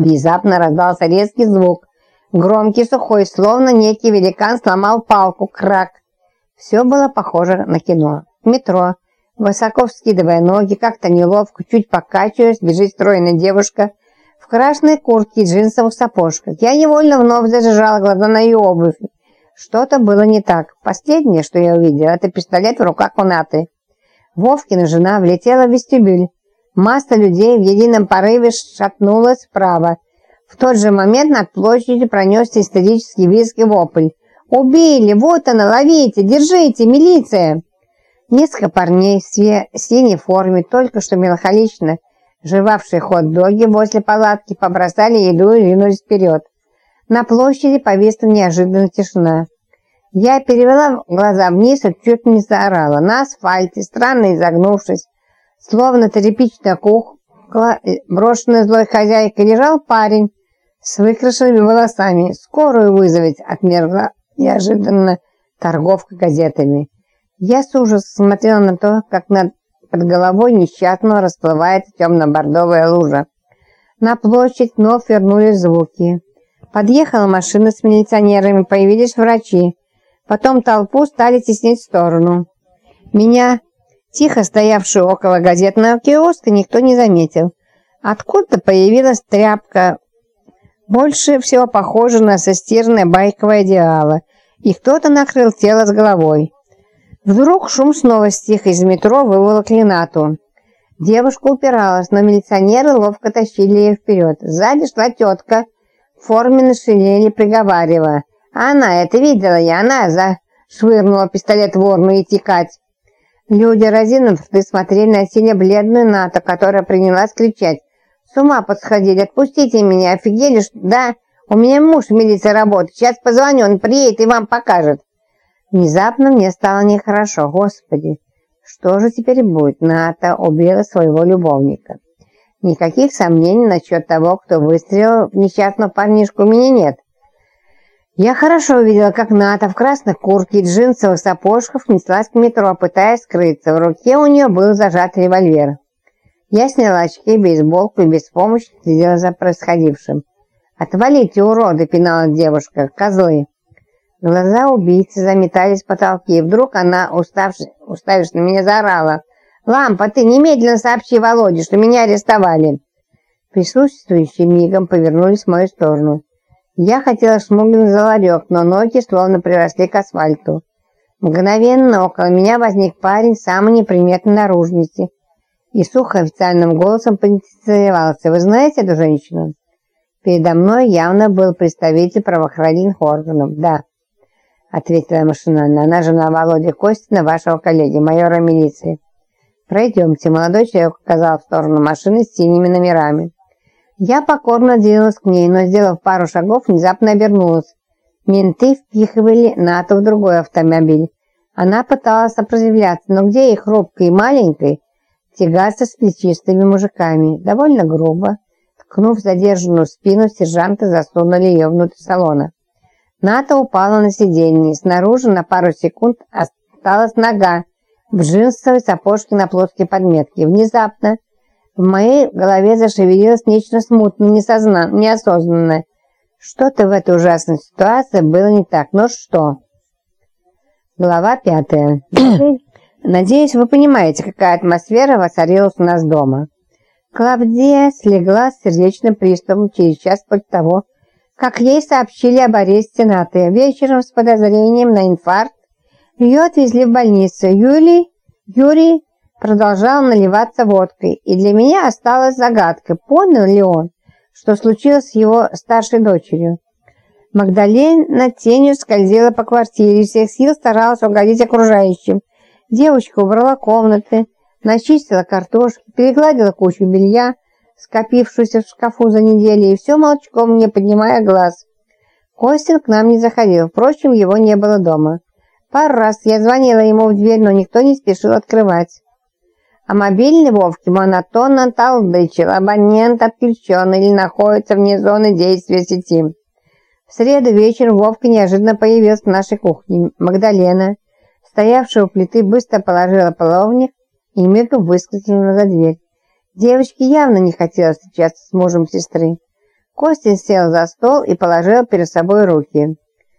Внезапно раздался резкий звук, громкий, сухой, словно некий великан сломал палку, крак. Все было похоже на кино. Метро, высоко вскидывая ноги, как-то неловко, чуть покачиваясь, бежит стройная девушка в красной куртке и джинсовых сапожках. Я невольно вновь зажижала глаза на ее обувь. Что-то было не так. Последнее, что я увидела, это пистолет в руках Кунаты. Вовкина жена влетела в вестибюль. Масса людей в едином порыве шатнулась вправо. В тот же момент над площадью пронесся исторический визг и вопль. «Убили! Вот она! Ловите! Держите! Милиция!» Несколько парней в синей форме, только что меланхолично жевавшие хот-доги возле палатки, побросали еду и ринулись вперед. На площади повисла неожиданная тишина. Я перевела глаза вниз и чуть не заорала. На асфальте, странно изогнувшись, словно тряпичная кукла, брошенная злой хозяйкой, лежал парень с выкрашенными волосами. «Скорую вызовить!» — отмерла неожиданно торговка газетами. Я с ужасом смотрела на то, как над под головой несчастного расплывается темно-бордовая лужа. На площадь вновь вернулись звуки. Подъехала машина с милиционерами, появились врачи. Потом толпу стали теснить в сторону. Меня, тихо стоявшую около газетного киоска, никто не заметил. Откуда появилась тряпка, больше всего похожа на состирное байковое одеяло, и кто-то накрыл тело с головой. Вдруг шум снова стих, из метро выволокли Нату. Девушка упиралась, но милиционеры ловко тащили ее вперед. Сзади шла тетка в форме на шинели, приговаривая. Она это видела, и она зашвырнула пистолет в урну и текать. Люди, разинув рты, смотрели на сине бледную Нату, которая принялась кричать. «С ума подсходили! Отпустите меня! Офигели, что... Да, у меня муж в милиции работает. Сейчас позвоню, он приедет и вам покажет». Внезапно мне стало нехорошо. Господи, что же теперь будет? Ната убила своего любовника. Никаких сомнений насчет того, кто выстрелил в несчастного парнишку, у меня нет. Я хорошо увидела, как Ната в красной куртке и джинсовых сапожках неслась к метро, пытаясь скрыться. В руке у нее был зажат револьвер. Я сняла очки, бейсболку и беспомощно следила за происходившим. «Отвалите, уроды!» – пинала девушка. «Козлы!» Глаза убийцы заметались в потолке, и вдруг она, уставшись, уставившись на меня, заорала. «Лампа, ты немедленно сообщи Володе, что меня арестовали!» Присутствующие мигом повернулись в мою сторону. Я хотела шмугнуть за ларек, но ноги словно приросли к асфальту. Мгновенно около меня возник парень самой неприметной наружности и сухо официальным голосом поинтересовался. «Вы знаете эту женщину?» Передо мной явно был представитель правоохранительных органов. «Да». — ответила машинально. «Она жена Володи Костина, вашего коллеги, майора милиции». «Пройдемте». Молодой человек указал в сторону машины с синими номерами. Я покорно двинулась к ней, но, сделав пару шагов, внезапно обернулась. Менты впихивали Нату в другой автомобиль. Она пыталась сопротивляться, но где ей хрупкой и маленькой тягаться с плечистыми мужиками? Довольно грубо. Ткнув задержанную спину, сержанты засунули ее внутрь салона. Ната упала на сиденье. Снаружи на пару секунд осталась нога в джинсовой сапожке на плоской подметке. Внезапно в моей голове зашевелилось нечто смутное, несозна... неосознанное. Что-то в этой ужасной ситуации было не так. Но что? Глава пятая. Надеюсь, вы понимаете, какая атмосфера воцарилась у нас дома. Клавдия слегла с сердечным приступом через час после того, как ей сообщили об аресте Наты. Вечером с подозрением на инфаркт ее отвезли в больницу. Юлий, Юрий продолжал наливаться водкой, и для меня осталась загадка, понял ли он, что случилось с его старшей дочерью. Магдалена тенью скользила по квартире, всех сил старалась угодить окружающим. Девочка убрала комнаты, начистила картошки, перегладила кучу белья, скопившуюся в шкафу за неделю, и все молчком, не поднимая глаз. Костин к нам не заходил, впрочем, его не было дома. Пару раз я звонила ему в дверь, но никто не спешил открывать. А мобильный Вовки монотонно толдычил, абонент отключен или находится вне зоны действия сети. В среду вечером Вовка неожиданно появился в нашей кухне. Магдалена, стоявшая у плиты, быстро положила половник и мигом выскочила за дверь. Девочке явно не хотелось встречаться с мужем сестры. Костин сел за стол и положил перед собой руки.